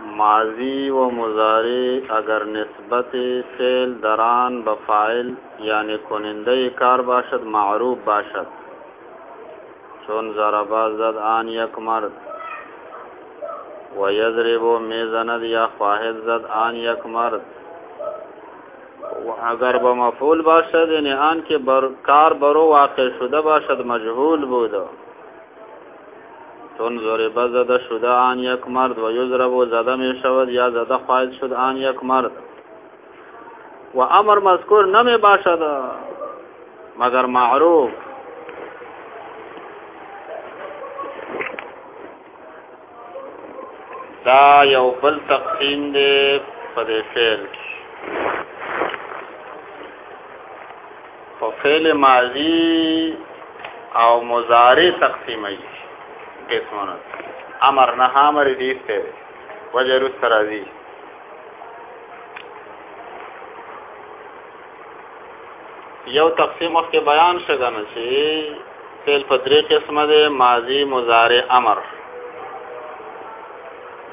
ماضی و مظاہر اگر نسبت فعل دران بفائل یعنی کنندہ کار باشد معروف باشد چون ضربا زد آن یک مرد و یزر و میزند یا فاحد زد آن یک مرد اگر به مفعول باشد یعنی آن که بر کار برو واقع شده باشد مجهول بود چون ضربه زده شده آن یک مرد و یضرب و زده می شود یا زده خواهد شد آن یک مرد و امر مذکور نمی باشد مگر معروف دا یو بل تقسیم دی په دې فعل کې په فعل ماضی او مضارع تقسیمه یې قسمونه امر نه امر دې ته وجه رس راځي یو تقسیم مخکې بیان شګنه چې فعل په درې قسمه ده ماضی مضارع امر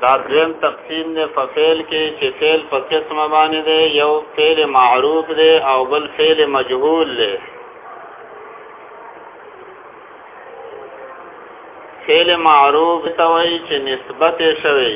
دا دریم تقسیم دی په فعل کې چې فعل په قسمه باندې دی یو فعل معروف دی او بل فعل مجهول دی فعل معروف ته وایي چې نسبت شوی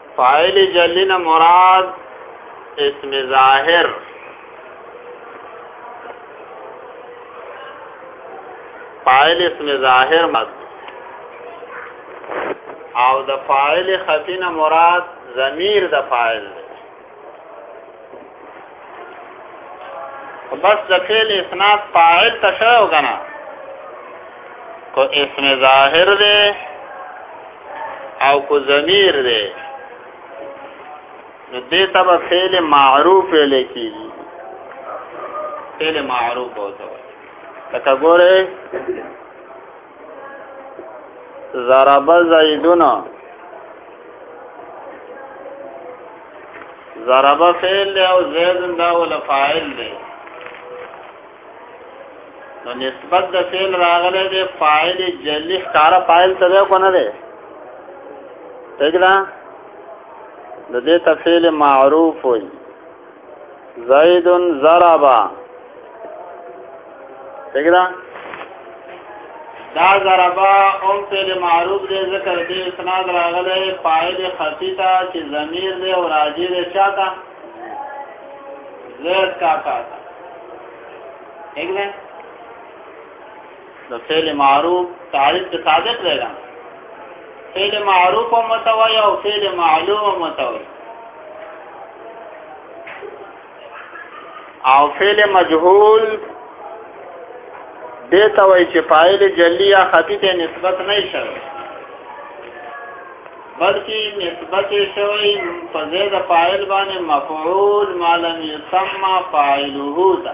فاعل جلنا مراد اسم ظاهر فاعل اسم ظاهر مد او د فاعل خفینه مراد ضمیر د فاعل دی بس د فعل اسناد فاعل ته شوی او کنه کو اسم ظاهر دی او کو ضمیر دی نو دې ته به فعل معروف ویل کیږي فعل معروف وته لکه ګوره ضرب زیدون ضرب فعل دی او زید دا ول فاعل دی نو نسبت د فعل راغله دی فاعل جلی ښکارا فاعل ته کو نه دی دګلا د دې تفعیل معروف وي زید ضربا څنګه دا ضربا هم فعل معروف دی ذکر دی اسناد راغلی فاعل خفی تا چې ضمیر دی او راجی دی چاته زید کا کا ٹھیک ہے د فعل معروف تعریف د صادق دی دا فعل معروف او متوي او فعل معلوم او متوي او فعل مجهول دې ته وایي چې فاعل جلی یا خفي ته نسبت نه شوی بلکې نسبت شوی په ځای د فاعل باندې مفعول ما لم يسمى فاعله ده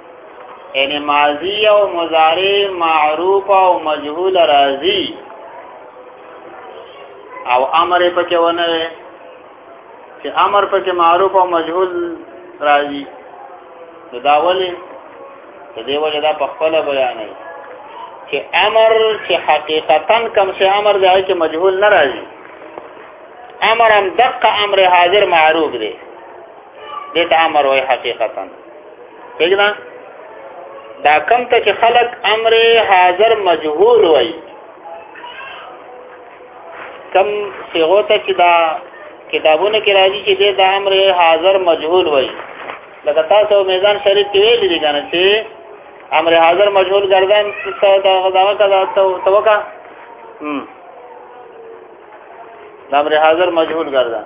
یعنی ماضی او مضارع معروف او مجهول راضی او امر پکې ونه چې امر پکې معروف او مجهول راضی دا ولی د دې وجه دا په خپل بیان دی چې امر چې حقیقتا کم شي امر دی چې مجهول نه راځي امر هم دقه امر حاضر معروف دی دې ته امر وای حقیقتا دیګنا دا کم ته چې خلق امر حاضر مجهول وای کم صيغه ته چې دا کتابونه کې راځي چې د امر حاضر مجهول وای لکه تاسو میزان شریف کې ویل دي کنه چې امر حاضر مجهول ګرځان څه دا غزاوه کړه توکا هم امر حاضر مجهول ګرځان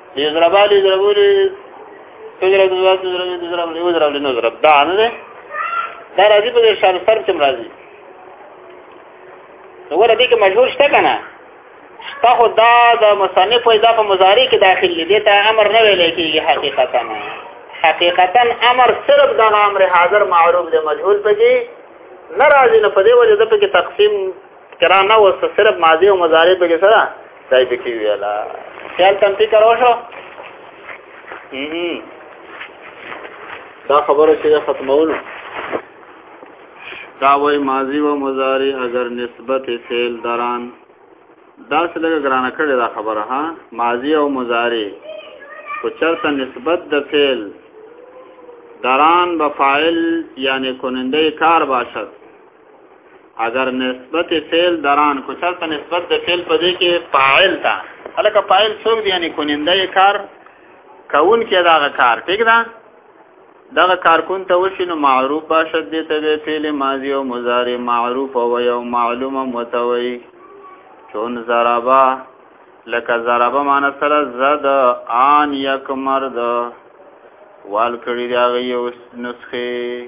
دې ضربالي ضربولي تضرب تضرب تضرب تضرب له وضرب له نضرب دا نه ده دا راځي په دې شان سر تم راځي نو ور دې کې مشهور شته کنه شته خو دا د مصنف دا په مضارع کې داخل دي ته امر نه ویل کېږي حقیقتا حقیقتا امر صرف دا امر حاضر معروف دی مجهول پکې ناراضي نه پدې وجه د پکې تقسیم کرا نه وس صرف ماضی او مضارع به سره دای به کی ویلا خیال تم فکر وشو دا خبره چې ختمولو دا وای ماضی و مضارع اگر نسبت فعل دران دا څه لږه ګرانه کړې دا خبره ها ماضی او مضارع کو چرته نسبت د فعل دران به فاعل یعنی کننده کار باشد اگر نسبت فعل دران کو چرته نسبت د فعل په دې کې فاعل تا الکه فاعل څوک دی یعنی کوننده یې کار کون کې داغه کار ٹھیک ده دغه کارکون ته وشي نو معروف باشد دې ته به فعل ماضی او مضارع معروف او یو معلومه متوي چون ضربا لکه ضربا معنی سره زد آن یک مرد وال کړی دی هغه یو نسخه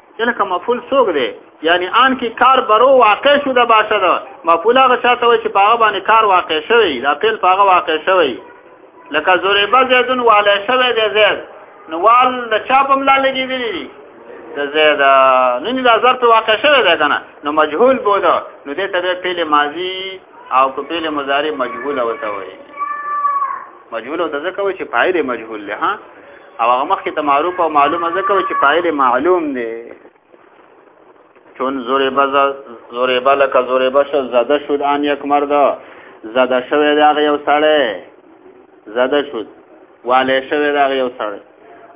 تلک مفعول څوک دی یعنی آن کې کار برو واقع شو د باشه ده مفعول هغه چاته وي چې په هغه باندې کار واقع شوی دا پیل په هغه واقع شوی لکه زوریبه زیدون والی شوی دی زید نو وال د چا په ملا لګېدلی دي د زید نن دا ظرف په واقع شوی دی که نه نو مجهول بوده نو دې ته به پیل ماضي او که پیل مضارع مجهول ورته وایي مجهول ورته ځکه وایي چې فاعل مجهول دی ها او هغه مخکې ته معروف او معلومه ځکه چې فاعل معلوم دی چون زوربه زوربه لکه زوربه شو زده شد ان یک مرد زده شوی دی هغه یو سړی زده شد والې شوی دی هغه یو سړی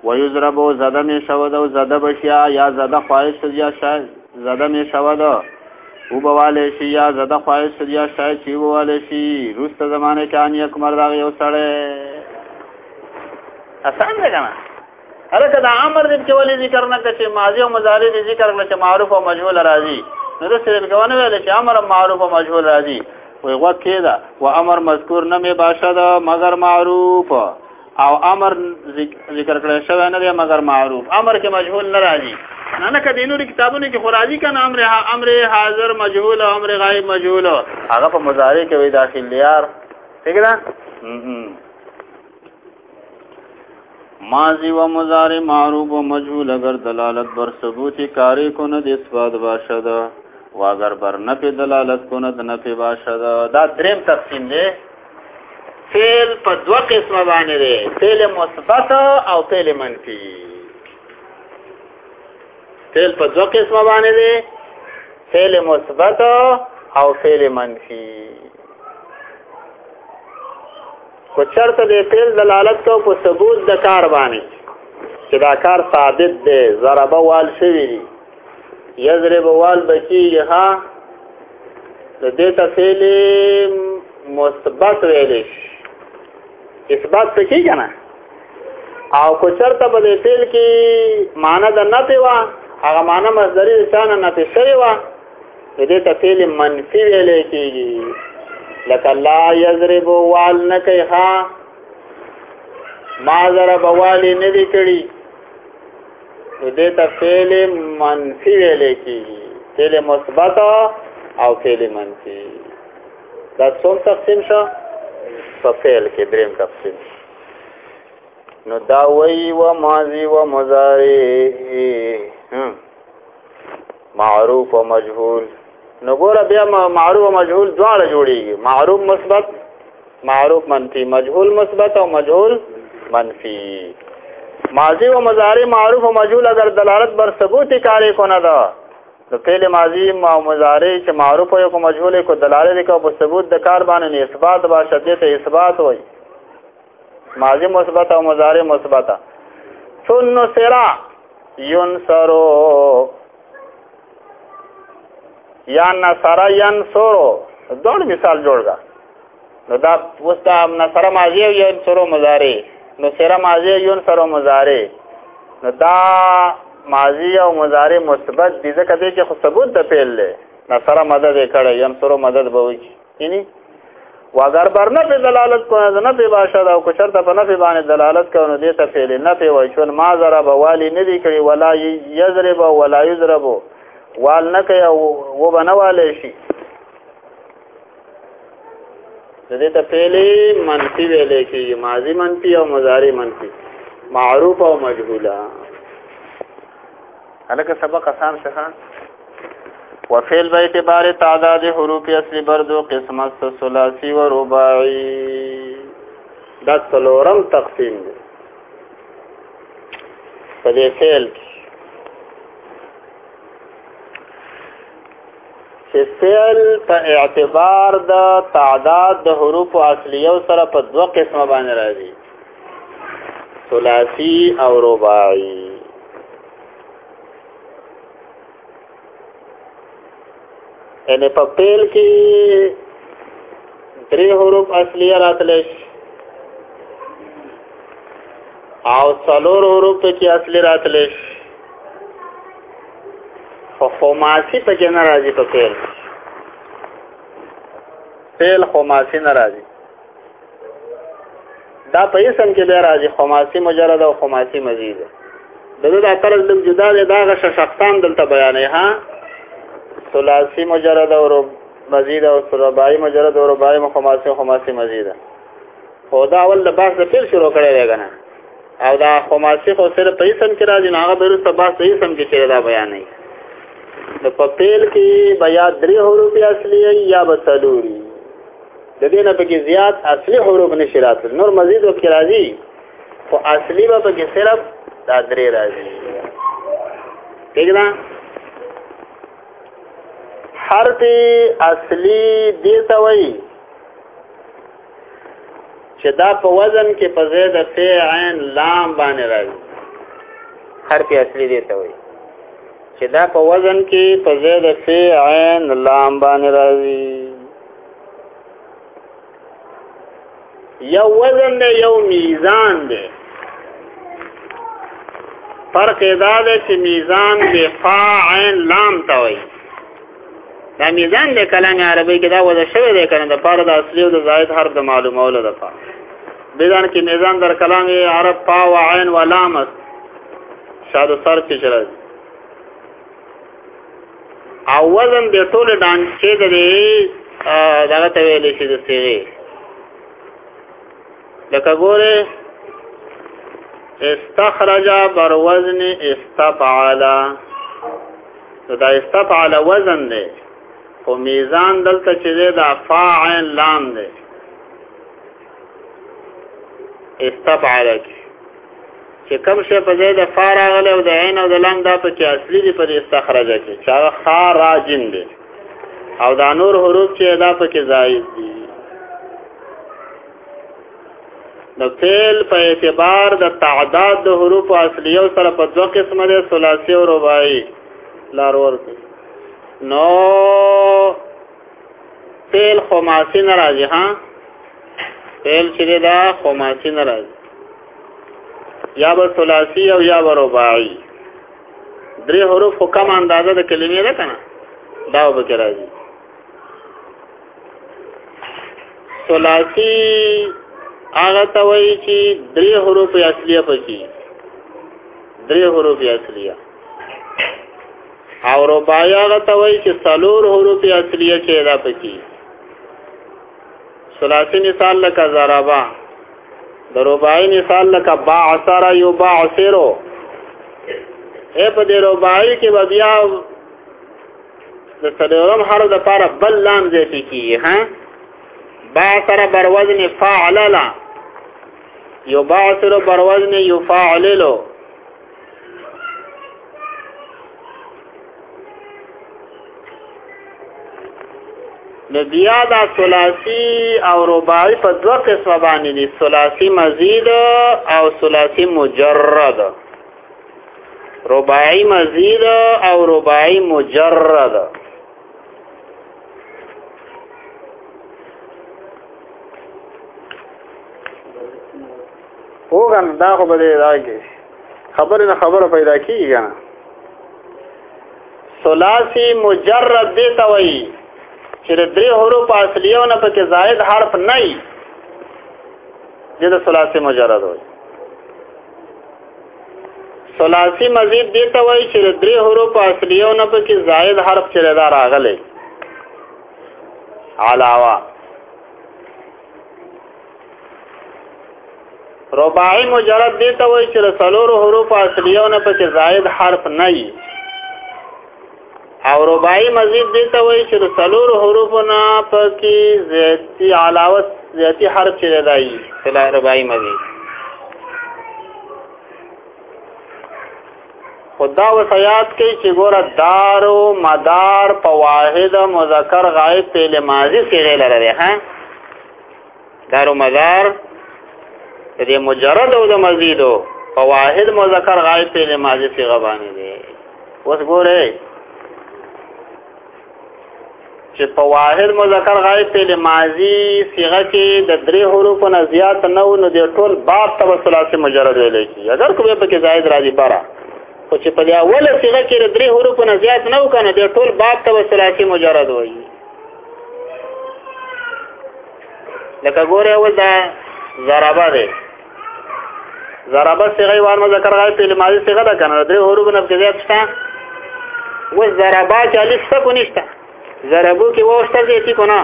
ويضرب زده می شو ده زده بشیا یا زده خواهش شد یا شاید زده می شو ده او بواله شي یا زده خواهش شد یا شاید چې بواله شي روسته زمانه کې ان یک مرد هغه یو سړی اسان ده کنه هرکه دا امر دې چې ولې ذکر نه کړي ماضي او مضارع دې ذکر کړل چې معروف او مجهول راځي نو د سره بګونه ویل چې امر معروف او مجهول راځي وي وکه دا و امر مذکور نه می باشه دا مگر معروف او امر ذکر کړی شوی نه دی مگر معروف امر کې مجهول نه راځي نه نه کدی نور کتابونه کې خراجي کنه امر امر حاضر مجهول او امر غایب مجهول هغه په مضارع کې وي داخل دیار ٹھیک ده ماضی و مضارع معروب و مجهول اگر دلالت بر ثبوت کاری کند اثبات باشد و اگر بر نفی دلالت کند نفی باشد دا دریم تقسیم دی فعل په دوه قسمه باندې دی فعل مثبت او فعل منفی فعل په دوه قسمه باندې دی فعل مثبت او فعل منفی کو چرته د فعل دلالت کو په ثبوت د کار باندې چې دا کار ثابت دی ضربه وال شوی دی یضرب وال بکیږي ها د دې تفعیل مثبت ویل شي اثبات څه کیږي نه او کو چرته په دې فعل کې معنی د نفي وا هغه معنی مصدری د چانه نفي شوی وا دې ته فعل منفي ویل کېږي لکه لا یضرب وال نه کوي ها ما ضرب والی نه دی کړي نو دې ته فعل منفي ویل کېږي فعل مثبت او فعل منفي دا څوم تقسیم شو په فعل کې دریم تقسیم شو نو دا وی و ماضی و مضارع معروف او مجهول نو ګوره بیا معروف او مجهول دواړه جوړیږي معروف مثبت معروف منفي مجهول مثبت او مجهول منفي ماضی و مضارع معروف و مجهول اگر دلالت بر ثبوت کاری کنه دا نو فعل ماضی ما مضارع چې معروف او مجهول کو دلالت کو په ثبوت د کار باندې اثبات با شدت اثبات وای ماضی مثبت او مضارع مثبت ثن سرا ينصرو یا نصر ينصرو دوړ مثال جوړګا نو دا اوس دا نصر ماضی او ينصرو مضارع نو سرا ماضی ينصرو مضارع نو دا ماضی او مضارع مثبت دي ځکه دې کې خو ثبوت د پیل لري نصر مدد کړي ينصرو مدد به وکړي یعنی و اگر بر نفی دلالت کنه ده نفی باشد او کچر تا پا نفی بانی دلالت کنه دیتا فیلی نفی وی چون ما ضرب والی ندی کری ولا یضرب ولا یضرب وال نکی و بنوالی شی دې ته فعلی منفی ویل کېږي ماضی منفی او مضارع منفی معروف او مجهوله هلکه سبق آسان شخه وفعل به اعتبار تعداد حروف اصلي بردو قسم است ثلاثي و رباعي دا څلورم تقسیم دی په دې فعل کې چې فعل په اعتبار د تعداد د حروف اصلیو سره په دوه قسمه باندې راځي ثلاثی او رباعی ان په پیل کې درې حروف اصليه راتلی شي او څلور حروف پکې اصلي راتلی شي خو خماسي پکې نه راځي په پیل پیل خماسي نه راځي دا په اسم کې بیا راځي خماسي مجرد او خماسي مزید دغه د طرز لږ جدا دی دا غش شخصان دلته بیانې ها ثلاثي مجرد او مزید او رباعي مجرد او رباعي خماسي خماسي مزید خو دا اول د بحث د پیل شروع کړی دی کنه او دا خماسي خو سره په اسم کې راځي نه هغه بیرته بحث په اسم کې چې دا بیانې د په پیل کې بیا درې حروف اصلي یا بسلوري د دې نه پکې زیات اصلي حروف نشي راتل نور مزید وخت راځي خو اصلي به پکې صرف دا درې راځي ٹھیک ده حرف اصلي دی ته وایي چې دا په وزن کې په زید فی عین لام باندې راځي حرف اصلي دی ته وایي چې دا په وزن کې په زید فی عین لام باندې راځي یو وزن دی یو میزان دی فرق دا دی چې میزان به فاعل لام ته وایي دا میزان د کلام عربی کې دا وځ شوی دی کنه د پاره د اصلي او د زائد حرف د معلومولو د پاره میزان کې میزان در کلام عرب فا و عین و لام است شاد سر کې شرط او وزن د ټول ډانچې د دغه ته ویل شي د سیغه لکه ګوره استخرج بر وزن استفعل دا استفعل وزن دی خو میزان دلته چې دا فاعل لام دی استفعل کی چې کوم شی په ځای د فا راغلی او د عین او د لام دا په کې اصلي دي په دې استخرجه کې چې هغه خا را جن دی او دا نور حروف چې دا په کې زائد دي نو فعل په اعتبار د تعداد د حروف اصلیو سره په دوه قسمه دي ثلاثي او رباعي لار ورته نو فعل خماسي نه راځي ها فعل چې دا خماسي نه راځي یا به ثلاثي او یا به رباعي درې حروف خو کم اندازه د کلمې ده کنه دا به کې راځي ثلاثي هغه ته وایي چې درې حروف اصلي پکې درې حروف اصلي او رباعی هغه ته وایي چې څلور حروف اصلیه کې دا پکې ثلاثي مثال لکه ضربا د رباعی مثال لکه باعثر یو باعثرو اے په دې رباعی کې بیا د څلورم حرف د پاره بل لام زیاتې کیږي ها با سره بر وزن فاعللا یو با سره بر وزن یفاعللو نو بیا دا ثلاثی او رباعی په دوه قسمه باندې دي ثلاثی مزید او ثلاثی مجرد رباعی مزید او رباعی مجرد وګن دا خو به راځي خبر نه خبر پیدا کیږي کنه ثلاثي مجرد دی ته وایي چې د درې حروف اصليو نه پکې زائد حرف نه وي د ثلاثي مجرد وایي ثلاثي مزید دې ته وایي چې د درې حروف اصلیو نه پکې زائد حرف چې دا راغلی علاوه رباعي مجرد دې ته وایي چې د څلورو حروف اصلیو نه پکې زائد حرف نه وي او رباعي مزید دې ته وایي چې د څلور حروفو نه پکې زیاتی علاوه زیاتی حرف چې راځي فلا رباعي مزید خدا وصیات کوي چې ګوره دار او مدار په واحد مذکر غائب فعل ماضی سره لري ها دارو مدار د دې مجرد او د مزیدو په واحد مذکر غائب په لمازه صيغه باندې دی اوس ګوره چې په واحد مذکر غائب په لمازي صيغه کې د درې حروفو نه زیات نه و نو د ټول باب توسلات مجرد ویل کی اگر کومه په کې زائد راځي پاره خو چې په اوله صيغه کې د درې حروفو نه زیات نه و کنه د ټول باب توسلات مجرد وایي لکه ګوره اول دا ضربه دی ضربه صيغه وار مذکر غایب په لماضي صيغه ده کنه درې حروف نه کې زیات شته و ضربه چې الف څه کو نشته ضربو کې و شته زیاتی کو نه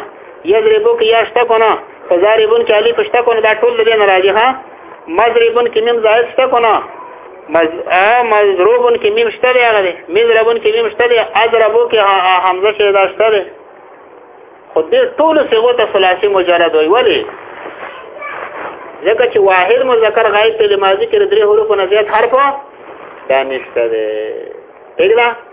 یضربو کې یا شته کو نه فزاربون کې الف شته کو نه دا ټول دې نه راځي ها مضربون کې مم زائد شته کو نه مز مضروبن کې میم شته دی هغه دی مضربن کې میم شته دی اضربو کې حمزه شي دا شته دی خو دې ټول صيغو ته ثلاثي مجرد وي ولی ځکه چې واحد مذکر غایب په ماضي کې درې حروف نه زیات حرف دا نشته دی پیدا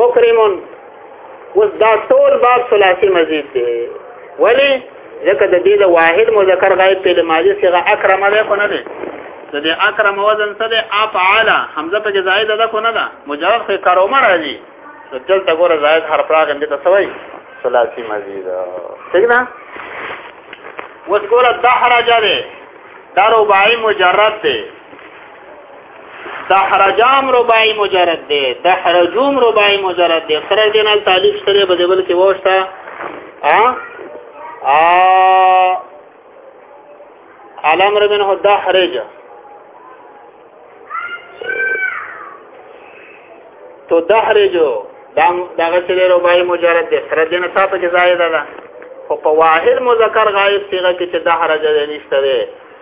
مکرمون اوس دا ټول باب ثلاثي مزید دی ولی ځکه د دې د واحد مذکر غایب په ماضي صيغه اکرم ده کو نه ده د دې اکرم وزن څه ده افعل حمزه په زائد ده کو نه ده مجرد خو کرومه راځي دلته ګوره زائد حرف راغلی دې ته سوي ثلاثي مزید ٹھیک ده وس ګوره دحرجه ده دا رباعي مجرد ده دحرجام رباعی مجرد دی دحرجوم رباعی مجرد دی سره دینال تعلیق شته به دبل کې وښتا ا ا الامر منه دحرج تو دحرجو دغه چې رباعي مجرد دی سره دینه صاحب کې زائد ده خو په واحد مذکر غایب صيغه کې چې دحرج نشته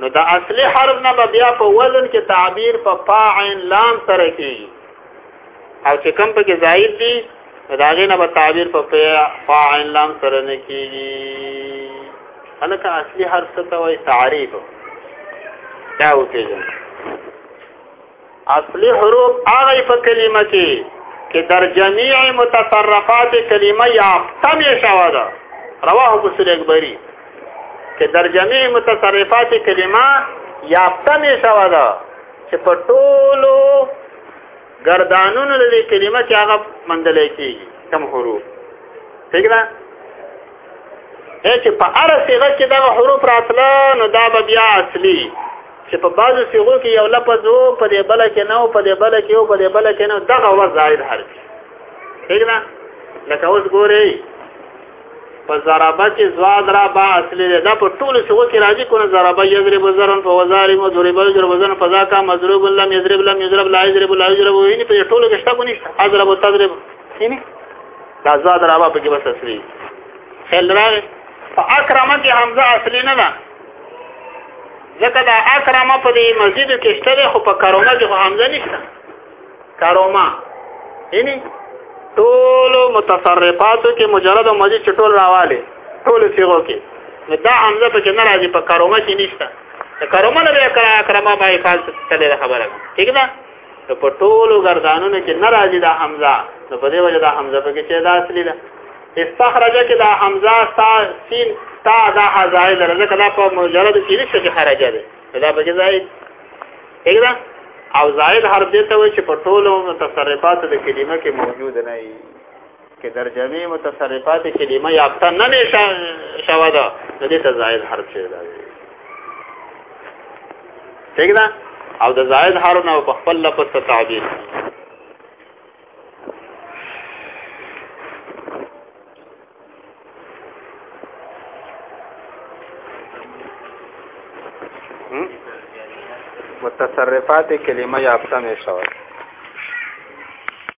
نو د اصلي حرف نه به بیا په وزن کې تعبیر په پا عین لام سره کېږي او چې کوم پکې زائد دي نو د هغې نه به تعبیر په پا عین لام سره نه کېږي هلکه اصلي حرف څه ته وایي تعریف دا وپېژنه اصلي حروف هغه په کلمه کې کې در جميع متصرفات کلمه یافتم شوه ده رواه مسلم اکبری کې در جميع متصرفات کلمه یافتم شوه ده چې په ټولو گردانونو د کلمه کې هغه مندل کېږي کم حروف ٹھیک ده چې په اره صيغه کې دغه حروف راتله نو دا به بیا اصلي چې په بعضو صيغو کې یو لفظ وو په دې بل کې نه په دې بل کې وو په دې بل کې نه دغه و زائد حرف ٹھیک ده لکه اوس ګورئ په ضربه کې زواد را با اصلي ده دا په ټولو صيغو کې راځي کو نه ضربه يضرب ضربا فوزارم وضرب يضرب ضربا فذاك مضروب لم يضرب لم يضرب لا يضرب لا يضرب ویني په ټولو کې شته کو نشته اضرب تضرب یعنی دا زاد رابا په کې بس اصلي خیال راغی په اکرمه کې حمزه اصلي نه ده ځکه دا اکرمه په دې مسجد کې شته خو په کرومه کې خو حمزه نشته کرومه یعنی ټول متصرفاتو کې مجرد او مجید چټول راواله ټول صيغو کې نو دا حمزه په کې نه راځي په کرومه کې نشته کرومه نه بیا کرا کرما باندې فالس تللی خبره ٹھیک ده ته په ټولو ګردانونو کې ناراضي دا حمزه نو په دې وجه دا حمزه په کې چې دا اصلي ده استخرج کې دا حمزه سا سین تا دا حزای لره ځکه دا په مجرد کې نشته چې خرج ده دا په کې ځای څنګه او زائد حرف دې ته وایي چې په ټولو متصرفات د کلمه کې موجود نه وي کې درجمې متصرفات کلمه یافته نه نشه شوه ده نو دې ته زائد حرف شوی ده ٹھیک ده او د زائد حرف نه په خپل لفظ ته تعبیر متصرفات کلمه یافته نشه شوه